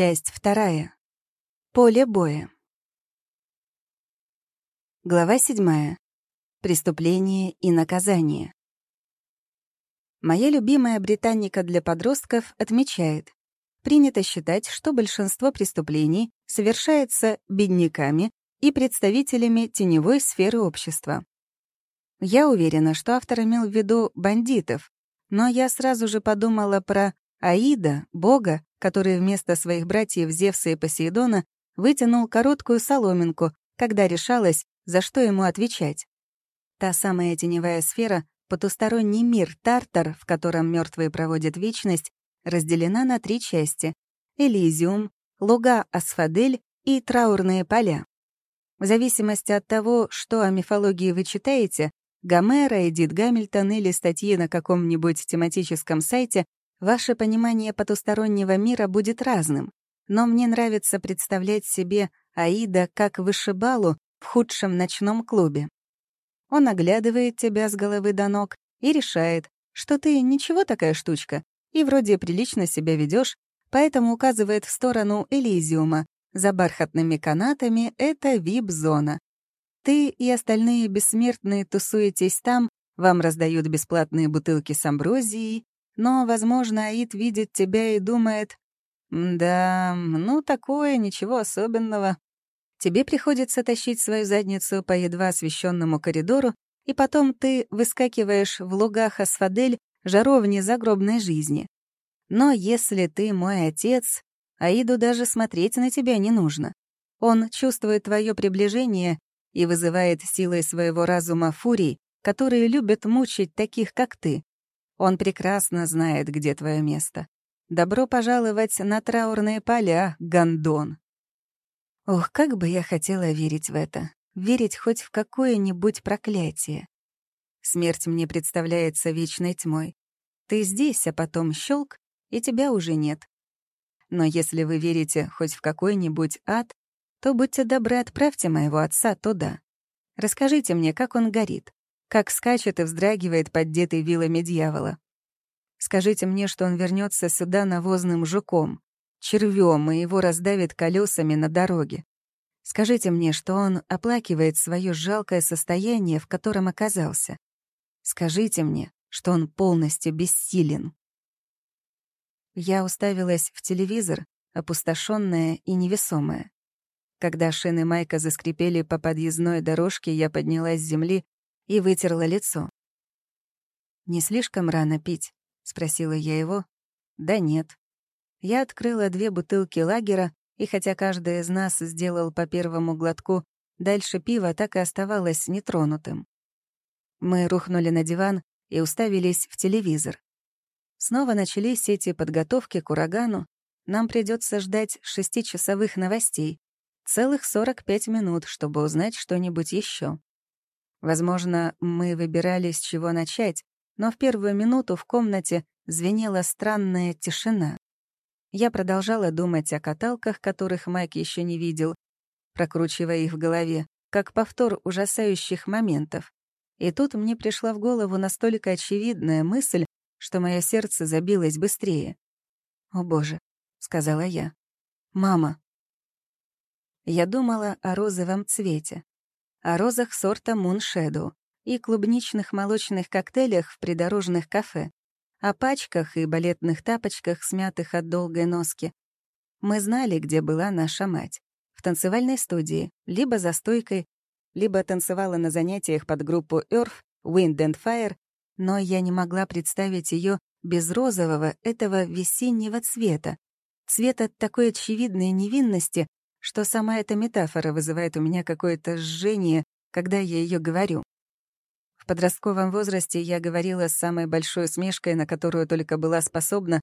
Часть вторая. Поле боя. Глава седьмая. Преступление и наказание. Моя любимая британика для подростков отмечает, принято считать, что большинство преступлений совершается бедняками и представителями теневой сферы общества. Я уверена, что автор имел в виду бандитов, но я сразу же подумала про Аида, бога, который вместо своих братьев Зевса и Посейдона вытянул короткую соломинку, когда решалось, за что ему отвечать. Та самая теневая сфера, потусторонний мир Тартар, в котором мертвые проводят вечность, разделена на три части — Элизиум, луга Асфадель и траурные поля. В зависимости от того, что о мифологии вы читаете, Гомера, Эдит Гамильтон или статьи на каком-нибудь тематическом сайте, ваше понимание потустороннего мира будет разным. Но мне нравится представлять себе Аида как вышибалу в худшем ночном клубе. Он оглядывает тебя с головы до ног и решает, что ты ничего такая штучка, и вроде прилично себя ведешь, поэтому указывает в сторону Элизиума. За бархатными канатами — это вип-зона. Ты и остальные бессмертные тусуетесь там, вам раздают бесплатные бутылки с амброзией, но, возможно, Аид видит тебя и думает, «Да, ну такое, ничего особенного». Тебе приходится тащить свою задницу по едва освещенному коридору, и потом ты выскакиваешь в лугах Асфадель жаровни загробной жизни. Но если ты мой отец, Аиду даже смотреть на тебя не нужно. Он чувствует твое приближение и вызывает силой своего разума фурий, которые любят мучить таких, как ты. Он прекрасно знает, где твое место. Добро пожаловать на траурные поля, гондон. Ох, как бы я хотела верить в это. Верить хоть в какое-нибудь проклятие. Смерть мне представляется вечной тьмой. Ты здесь, а потом щелк, и тебя уже нет. Но если вы верите хоть в какой-нибудь ад, то будьте добры, отправьте моего отца туда. Расскажите мне, как он горит как скачет и вздрагивает поддетый вилами дьявола. Скажите мне, что он вернется сюда навозным жуком, червем, и его раздавит колесами на дороге. Скажите мне, что он оплакивает свое жалкое состояние, в котором оказался. Скажите мне, что он полностью бессилен. Я уставилась в телевизор, опустошенная и невесомая. Когда шины Майка заскрипели по подъездной дорожке, я поднялась с земли и вытерла лицо. «Не слишком рано пить?» — спросила я его. «Да нет». Я открыла две бутылки лагера, и хотя каждый из нас сделал по первому глотку, дальше пиво так и оставалось нетронутым. Мы рухнули на диван и уставились в телевизор. Снова начались эти подготовки к урагану. Нам придется ждать шестичасовых новостей. Целых 45 минут, чтобы узнать что-нибудь еще. Возможно, мы выбирали, с чего начать, но в первую минуту в комнате звенела странная тишина. Я продолжала думать о каталках, которых Майк еще не видел, прокручивая их в голове, как повтор ужасающих моментов. И тут мне пришла в голову настолько очевидная мысль, что мое сердце забилось быстрее. «О боже», — сказала я. «Мама». Я думала о розовом цвете о розах сорта Shadow и клубничных молочных коктейлях в придорожных кафе, о пачках и балетных тапочках, смятых от долгой носки. Мы знали, где была наша мать. В танцевальной студии, либо за стойкой, либо танцевала на занятиях под группу Earth, Wind and Fire, но я не могла представить ее без розового этого весеннего цвета, цвета такой очевидной невинности, что сама эта метафора вызывает у меня какое-то жжение, когда я ее говорю. В подростковом возрасте я говорила с самой большой усмешкой, на которую только была способна.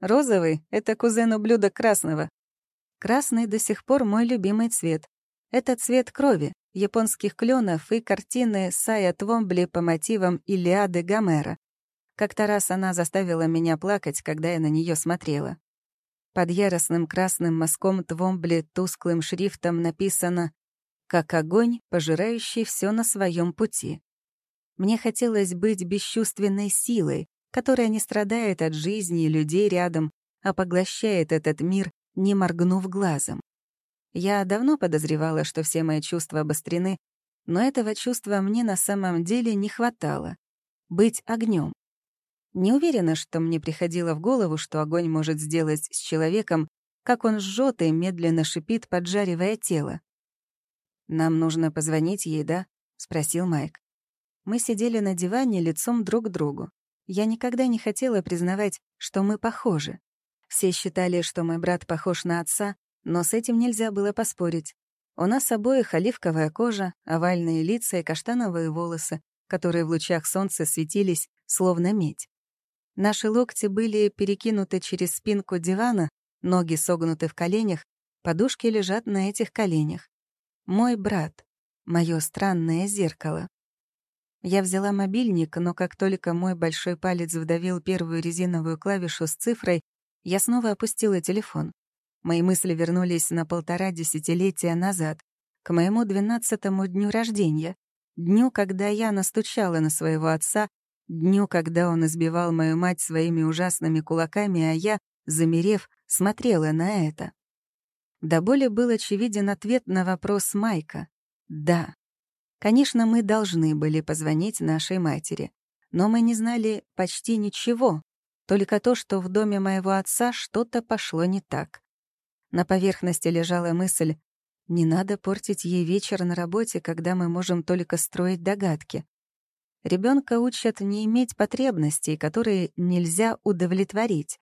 «Розовый — это кузен ублюдок красного». Красный до сих пор мой любимый цвет. Это цвет крови, японских кленов и картины Сая Твомбли по мотивам Илиады Гомера. Как-то раз она заставила меня плакать, когда я на нее смотрела. Под яростным красным мазком Твомбли тусклым шрифтом написано «Как огонь, пожирающий все на своем пути». Мне хотелось быть бесчувственной силой, которая не страдает от жизни и людей рядом, а поглощает этот мир не моргнув глазом. Я давно подозревала, что все мои чувства обострены, но этого чувства мне на самом деле не хватало. Быть огнем. Не уверена, что мне приходило в голову, что огонь может сделать с человеком, как он жжет и медленно шипит, поджаривая тело. «Нам нужно позвонить ей, да?» — спросил Майк. Мы сидели на диване лицом друг к другу. Я никогда не хотела признавать, что мы похожи. Все считали, что мой брат похож на отца, но с этим нельзя было поспорить. У нас обоих оливковая кожа, овальные лица и каштановые волосы, которые в лучах солнца светились, словно медь. Наши локти были перекинуты через спинку дивана, ноги согнуты в коленях, подушки лежат на этих коленях. Мой брат. Моё странное зеркало. Я взяла мобильник, но как только мой большой палец вдавил первую резиновую клавишу с цифрой, я снова опустила телефон. Мои мысли вернулись на полтора десятилетия назад, к моему двенадцатому дню рождения, дню, когда я настучала на своего отца, дню, когда он избивал мою мать своими ужасными кулаками, а я, замерев, смотрела на это. До боли был очевиден ответ на вопрос Майка. «Да». Конечно, мы должны были позвонить нашей матери, но мы не знали почти ничего, только то, что в доме моего отца что-то пошло не так. На поверхности лежала мысль «Не надо портить ей вечер на работе, когда мы можем только строить догадки». Ребенка учат не иметь потребностей, которые нельзя удовлетворить.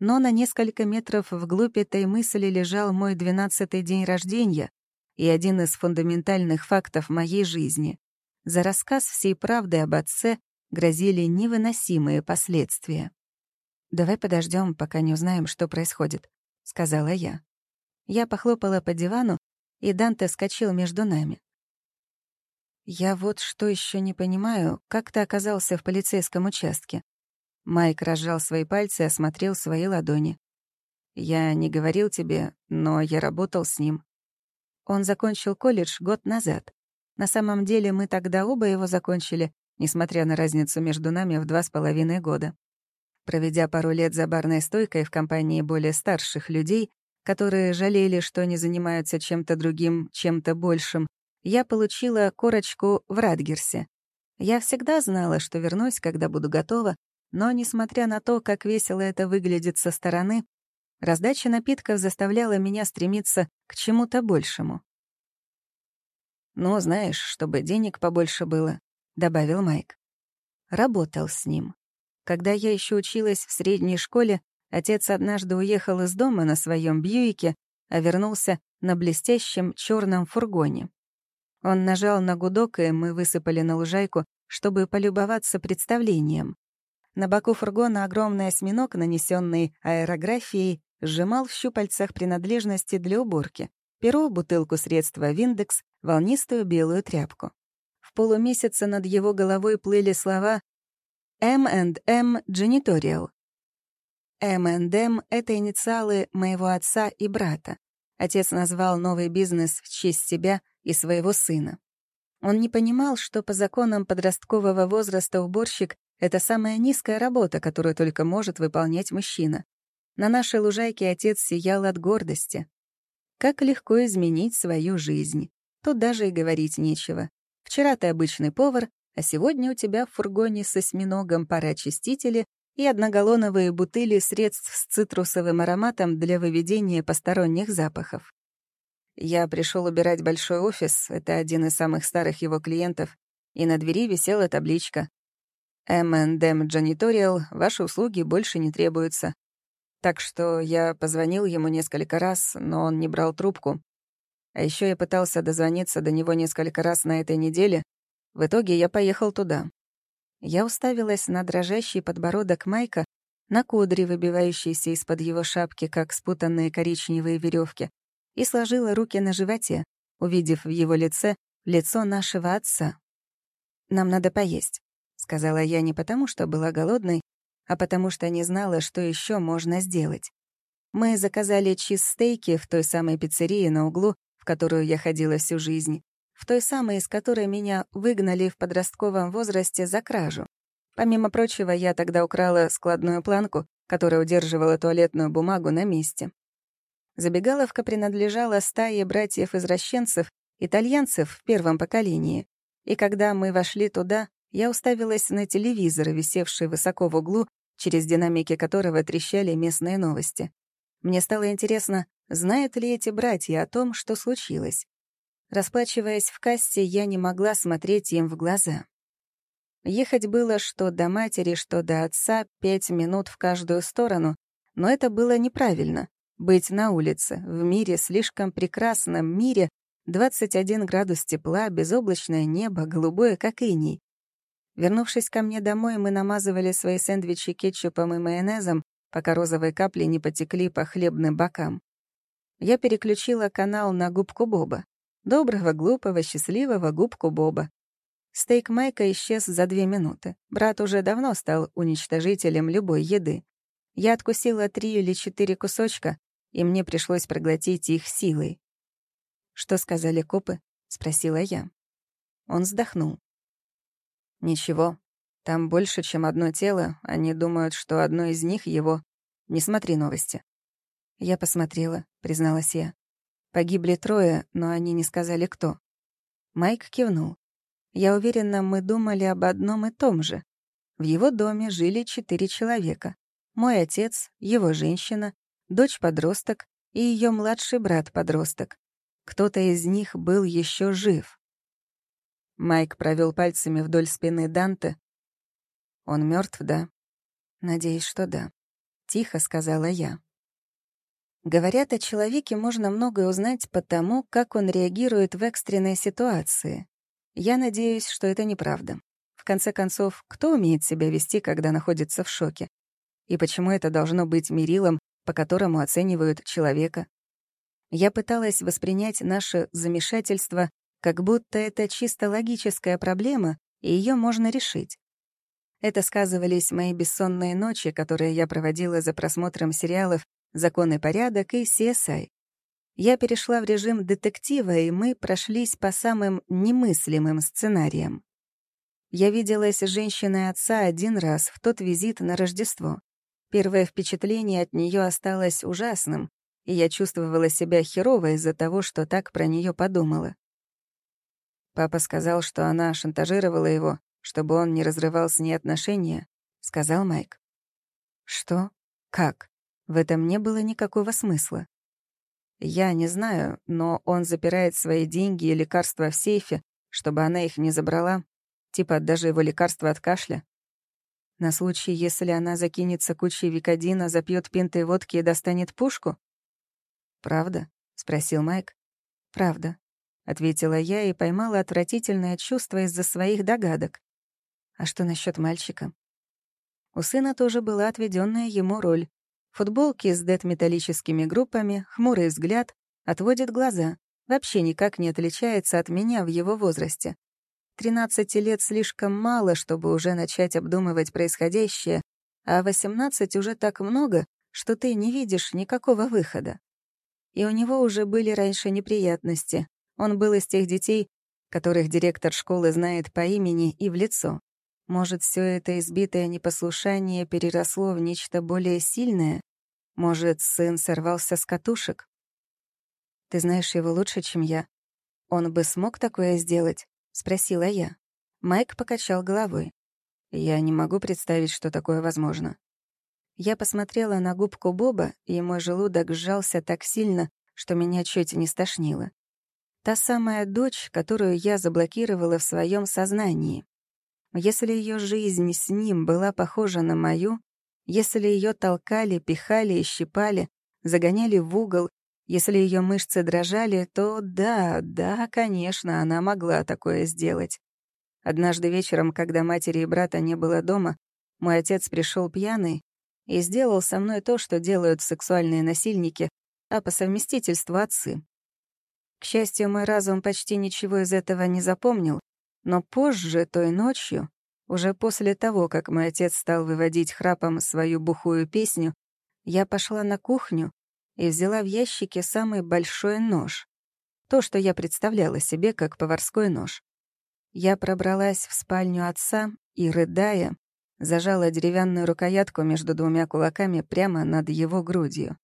Но на несколько метров вглубь этой мысли лежал мой двенадцатый день рождения и один из фундаментальных фактов моей жизни. За рассказ всей правды об отце грозили невыносимые последствия. «Давай подождем, пока не узнаем, что происходит», — сказала я. Я похлопала по дивану, и Данте вскочил между нами. «Я вот что еще не понимаю, как ты оказался в полицейском участке?» Майк разжал свои пальцы и осмотрел свои ладони. «Я не говорил тебе, но я работал с ним». Он закончил колледж год назад. На самом деле мы тогда оба его закончили, несмотря на разницу между нами в два с половиной года. Проведя пару лет за барной стойкой в компании более старших людей, которые жалели, что не занимаются чем-то другим, чем-то большим, я получила корочку в Радгерсе. Я всегда знала, что вернусь, когда буду готова, но, несмотря на то, как весело это выглядит со стороны, раздача напитков заставляла меня стремиться к чему-то большему. «Ну, знаешь, чтобы денег побольше было», — добавил Майк. Работал с ним. Когда я еще училась в средней школе, отец однажды уехал из дома на своем Бьюике, а вернулся на блестящем черном фургоне. Он нажал на гудок, и мы высыпали на лужайку, чтобы полюбоваться представлением. На боку фургона огромный осьминог, нанесенный аэрографией, сжимал в щупальцах принадлежности для уборки. Перо, бутылку средства «Виндекс», волнистую белую тряпку. В полумесяце над его головой плыли слова M&M Janitorial. M&M — это инициалы моего отца и брата. Отец назвал новый бизнес в честь себя и своего сына. Он не понимал, что по законам подросткового возраста уборщик это самая низкая работа, которую только может выполнять мужчина. На нашей лужайке отец сиял от гордости. Как легко изменить свою жизнь. Тут даже и говорить нечего. Вчера ты обычный повар, а сегодня у тебя в фургоне с осьминогом пароочистители и одногаллоновые бутыли средств с цитрусовым ароматом для выведения посторонних запахов. Я пришел убирать большой офис, это один из самых старых его клиентов, и на двери висела табличка M&M Janitorial, ваши услуги больше не требуются. Так что я позвонил ему несколько раз, но он не брал трубку. А еще я пытался дозвониться до него несколько раз на этой неделе. В итоге я поехал туда. Я уставилась на дрожащий подбородок Майка, на кудри, выбивающиеся из-под его шапки, как спутанные коричневые веревки, и сложила руки на животе, увидев в его лице лицо нашего отца. «Нам надо поесть», сказала я не потому, что была голодной, а потому что не знала, что еще можно сделать. Мы заказали чизстейки в той самой пиццерии на углу, в которую я ходила всю жизнь, в той самой, из которой меня выгнали в подростковом возрасте за кражу. Помимо прочего, я тогда украла складную планку, которая удерживала туалетную бумагу на месте. Забегаловка принадлежала стае братьев-извращенцев, итальянцев в первом поколении. И когда мы вошли туда, я уставилась на телевизор, висевший высоко в углу, через динамики которого трещали местные новости. Мне стало интересно, знают ли эти братья о том, что случилось. Расплачиваясь в кассе, я не могла смотреть им в глаза. Ехать было что до матери, что до отца, пять минут в каждую сторону, но это было неправильно. Быть на улице, в мире, слишком прекрасном мире, 21 градус тепла, безоблачное небо, голубое, как иней. Вернувшись ко мне домой, мы намазывали свои сэндвичи кетчупом и майонезом, пока розовые капли не потекли по хлебным бокам. Я переключила канал на губку Боба. Доброго, глупого, счастливого губку Боба. Стейк Майка исчез за две минуты. Брат уже давно стал уничтожителем любой еды. Я откусила три или четыре кусочка, и мне пришлось проглотить их силой. «Что сказали копы?» — спросила я. Он вздохнул. «Ничего. Там больше, чем одно тело. Они думают, что одно из них — его. Не смотри новости». Я посмотрела, призналась я. Погибли трое, но они не сказали, кто. Майк кивнул. Я уверена, мы думали об одном и том же. В его доме жили четыре человека. Мой отец, его женщина, дочь-подросток и ее младший брат-подросток. Кто-то из них был еще жив. Майк провел пальцами вдоль спины Данте. «Он мертв, да?» «Надеюсь, что да», — тихо сказала я. Говорят, о человеке можно многое узнать по тому, как он реагирует в экстренной ситуации. Я надеюсь, что это неправда. В конце концов, кто умеет себя вести, когда находится в шоке? И почему это должно быть мерилом, по которому оценивают человека? Я пыталась воспринять наше замешательство, как будто это чисто логическая проблема, и ее можно решить. Это сказывались мои бессонные ночи, которые я проводила за просмотром сериалов «Закон и порядок» и «CSI». Я перешла в режим детектива, и мы прошлись по самым немыслимым сценариям. Я виделась с женщиной отца один раз в тот визит на Рождество. Первое впечатление от нее осталось ужасным, и я чувствовала себя херово из-за того, что так про нее подумала. Папа сказал, что она шантажировала его, чтобы он не разрывал с ней отношения, — сказал Майк. Что? Как? В этом не было никакого смысла. Я не знаю, но он запирает свои деньги и лекарства в сейфе, чтобы она их не забрала. Типа даже его лекарства от кашля. На случай, если она закинется кучей викодина, запьет пинтой водки и достанет пушку? «Правда?» — спросил Майк. «Правда», — ответила я и поймала отвратительное чувство из-за своих догадок. «А что насчет мальчика?» У сына тоже была отведенная ему роль, Футболки с дед-металлическими группами, хмурый взгляд, отводит глаза. Вообще никак не отличается от меня в его возрасте. 13 лет слишком мало, чтобы уже начать обдумывать происходящее, а 18 уже так много, что ты не видишь никакого выхода. И у него уже были раньше неприятности. Он был из тех детей, которых директор школы знает по имени и в лицо. Может, все это избитое непослушание переросло в нечто более сильное? Может, сын сорвался с катушек? Ты знаешь его лучше, чем я. Он бы смог такое сделать? Спросила я. Майк покачал головой. Я не могу представить, что такое возможно. Я посмотрела на губку Боба, и мой желудок сжался так сильно, что меня чуть не стошнило. Та самая дочь, которую я заблокировала в своем сознании. Если ее жизнь с ним была похожа на мою, если ее толкали, пихали и щипали, загоняли в угол, если ее мышцы дрожали, то да, да, конечно, она могла такое сделать. Однажды вечером, когда матери и брата не было дома, мой отец пришел пьяный и сделал со мной то, что делают сексуальные насильники, а по совместительству отцы. К счастью, мой разум почти ничего из этого не запомнил, но позже, той ночью, уже после того, как мой отец стал выводить храпом свою бухую песню, я пошла на кухню и взяла в ящике самый большой нож. То, что я представляла себе как поварской нож. Я пробралась в спальню отца и, рыдая, зажала деревянную рукоятку между двумя кулаками прямо над его грудью.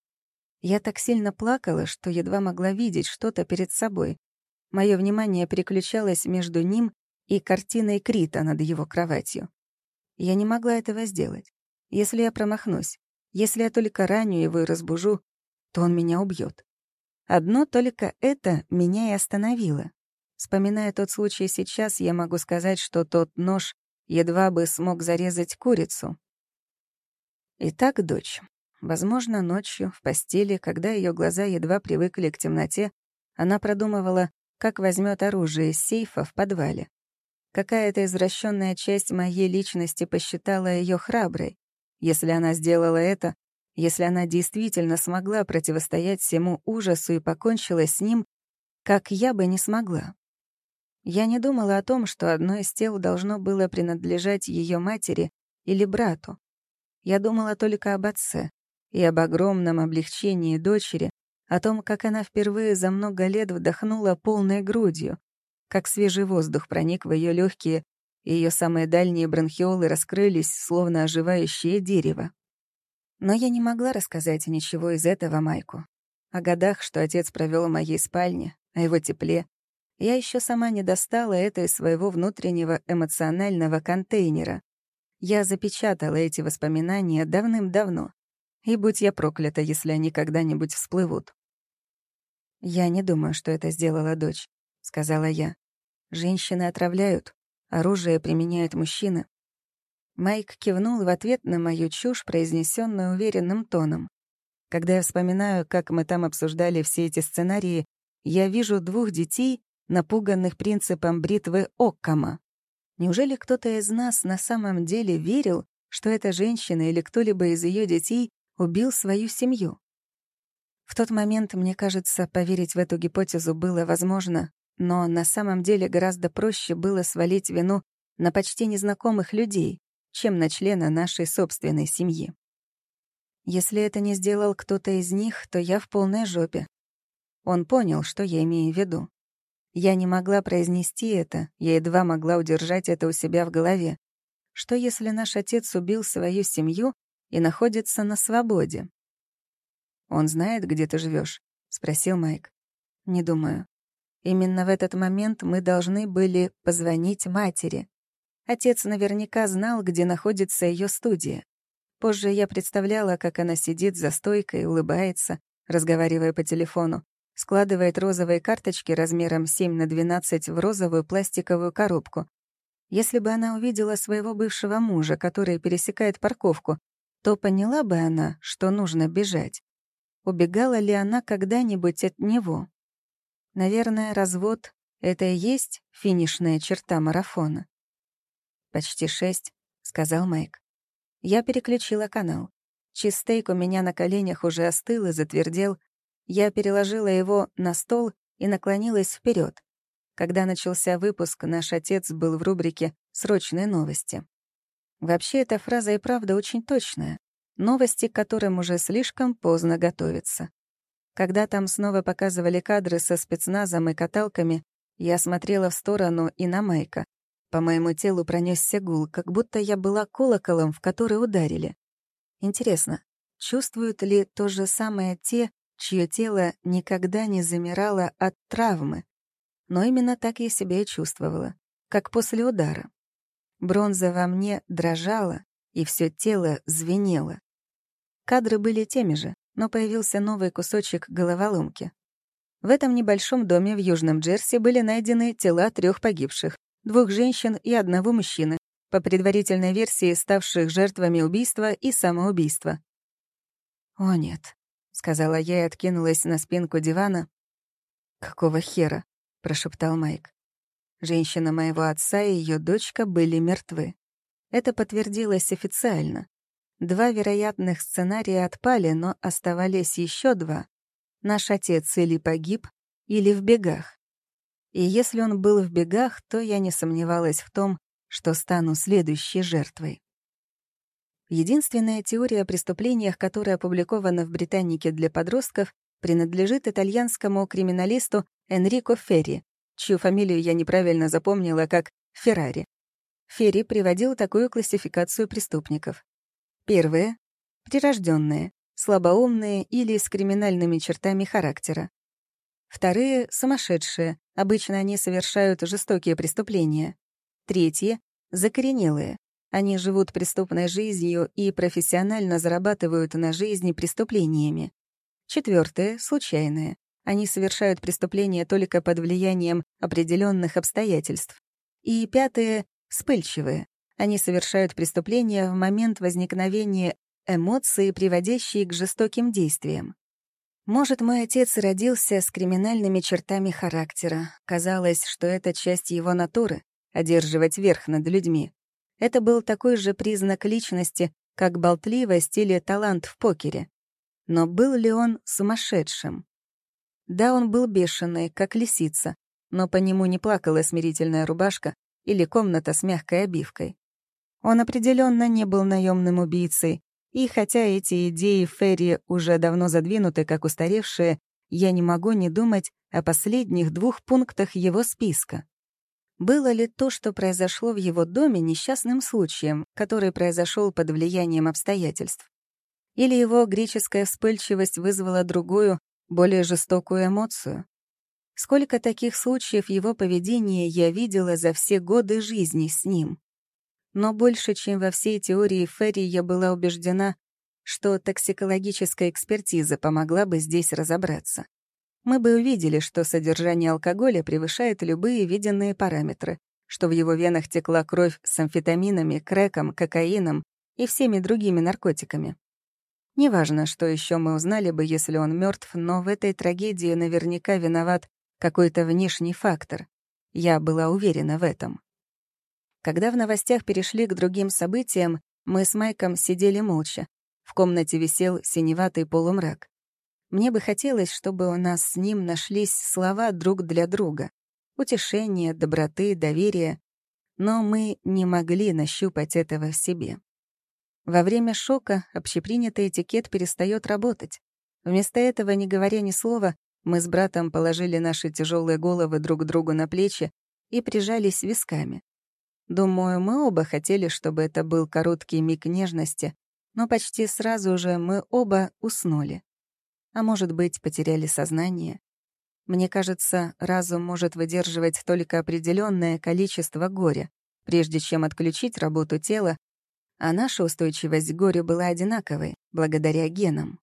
Я так сильно плакала, что едва могла видеть что-то перед собой. Мое внимание переключалось между ним и картиной Крита над его кроватью. Я не могла этого сделать. Если я промахнусь, если я только раню его и разбужу, то он меня убьет. Одно только это меня и остановило. Вспоминая тот случай сейчас, я могу сказать, что тот нож едва бы смог зарезать курицу. Итак, дочь. Возможно, ночью, в постели, когда ее глаза едва привыкли к темноте, она продумывала, как возьмет оружие из сейфа в подвале. Какая-то извращенная часть моей личности посчитала ее храброй. Если она сделала это, если она действительно смогла противостоять всему ужасу и покончила с ним, как я бы не смогла. Я не думала о том, что одно из тел должно было принадлежать ее матери или брату. Я думала только об отце и об огромном облегчении дочери, о том, как она впервые за много лет вдохнула полной грудью, как свежий воздух проник в ее легкие, и ее самые дальние бронхиолы раскрылись, словно оживающее дерево. Но я не могла рассказать ничего из этого Майку. О годах, что отец провел в моей спальне, о его тепле. Я еще сама не достала это из своего внутреннего эмоционального контейнера. Я запечатала эти воспоминания давным-давно. И будь я проклята, если они когда-нибудь всплывут. «Я не думаю, что это сделала дочь», — сказала я. «Женщины отравляют, оружие применяют мужчины. Майк кивнул в ответ на мою чушь, произнесенную уверенным тоном. Когда я вспоминаю, как мы там обсуждали все эти сценарии, я вижу двух детей, напуганных принципом бритвы Оккама. Неужели кто-то из нас на самом деле верил, что эта женщина или кто-либо из ее детей убил свою семью? В тот момент, мне кажется, поверить в эту гипотезу было возможно, но на самом деле гораздо проще было свалить вину на почти незнакомых людей, чем на члена нашей собственной семьи. Если это не сделал кто-то из них, то я в полной жопе. Он понял, что я имею в виду. Я не могла произнести это, я едва могла удержать это у себя в голове. Что если наш отец убил свою семью и находится на свободе? «Он знает, где ты живешь? спросил Майк. «Не думаю. Именно в этот момент мы должны были позвонить матери. Отец наверняка знал, где находится ее студия. Позже я представляла, как она сидит за стойкой, улыбается, разговаривая по телефону, складывает розовые карточки размером 7 на 12 в розовую пластиковую коробку. Если бы она увидела своего бывшего мужа, который пересекает парковку, то поняла бы она, что нужно бежать. Убегала ли она когда-нибудь от него? Наверное, развод — это и есть финишная черта марафона. «Почти шесть», — сказал Майк. Я переключила канал. Чизстейк у меня на коленях уже остыл и затвердел. Я переложила его на стол и наклонилась вперед. Когда начался выпуск, наш отец был в рубрике «Срочные новости». Вообще, эта фраза и правда очень точная. Новости, к которым уже слишком поздно готовиться. Когда там снова показывали кадры со спецназом и каталками, я смотрела в сторону и на Майка. По моему телу пронесся гул, как будто я была колоколом, в который ударили. Интересно, чувствуют ли то же самое те, чье тело никогда не замирало от травмы? Но именно так я себя и чувствовала, как после удара. Бронза во мне дрожала, и все тело звенело. Кадры были теми же, но появился новый кусочек головоломки. В этом небольшом доме в Южном Джерси были найдены тела трех погибших, двух женщин и одного мужчины, по предварительной версии ставших жертвами убийства и самоубийства. «О, нет», — сказала я и откинулась на спинку дивана. «Какого хера?» — прошептал Майк. Женщина моего отца и ее дочка были мертвы. Это подтвердилось официально. Два вероятных сценария отпали, но оставались еще два. Наш отец или погиб, или в бегах. И если он был в бегах, то я не сомневалась в том, что стану следующей жертвой. Единственная теория о преступлениях, которая опубликована в «Британнике для подростков», принадлежит итальянскому криминалисту Энрико Ферри, чью фамилию я неправильно запомнила как Феррари. Ферри приводил такую классификацию преступников. Первые — прирожденные, слабоумные или с криминальными чертами характера. Вторые — сумасшедшие, обычно они совершают жестокие преступления. Третьи — закоренелые. Они живут преступной жизнью и профессионально зарабатывают на жизни преступлениями. Четвертые — случайные. Они совершают преступления только под влиянием определенных обстоятельств. И пятые — вспыльчивые. Они совершают преступления в момент возникновения эмоции, приводящие к жестоким действиям. Может, мой отец родился с криминальными чертами характера. Казалось, что это часть его натуры — одерживать верх над людьми. Это был такой же признак личности, как болтливость или талант в покере. Но был ли он сумасшедшим? Да, он был бешеный, как лисица, но по нему не плакала смирительная рубашка или комната с мягкой обивкой. Он определенно не был наемным убийцей, и хотя эти идеи Ферри уже давно задвинуты как устаревшие, я не могу не думать о последних двух пунктах его списка. Было ли то, что произошло в его доме, несчастным случаем, который произошел под влиянием обстоятельств? Или его греческая вспыльчивость вызвала другую, более жестокую эмоцию? Сколько таких случаев его поведения я видела за все годы жизни с ним? Но больше, чем во всей теории Ферри, я была убеждена, что токсикологическая экспертиза помогла бы здесь разобраться. Мы бы увидели, что содержание алкоголя превышает любые виденные параметры, что в его венах текла кровь с амфетаминами, крэком, кокаином и всеми другими наркотиками. Неважно, что еще мы узнали бы, если он мертв, но в этой трагедии наверняка виноват какой-то внешний фактор. Я была уверена в этом. Когда в новостях перешли к другим событиям, мы с Майком сидели молча. В комнате висел синеватый полумрак. Мне бы хотелось, чтобы у нас с ним нашлись слова друг для друга. Утешение, доброты, доверие. Но мы не могли нащупать этого в себе. Во время шока общепринятый этикет перестает работать. Вместо этого, не говоря ни слова, мы с братом положили наши тяжелые головы друг другу на плечи и прижались висками. Думаю, мы оба хотели, чтобы это был короткий миг нежности, но почти сразу же мы оба уснули. А может быть, потеряли сознание. Мне кажется, разум может выдерживать только определенное количество горя, прежде чем отключить работу тела, а наша устойчивость к горю была одинаковой, благодаря генам.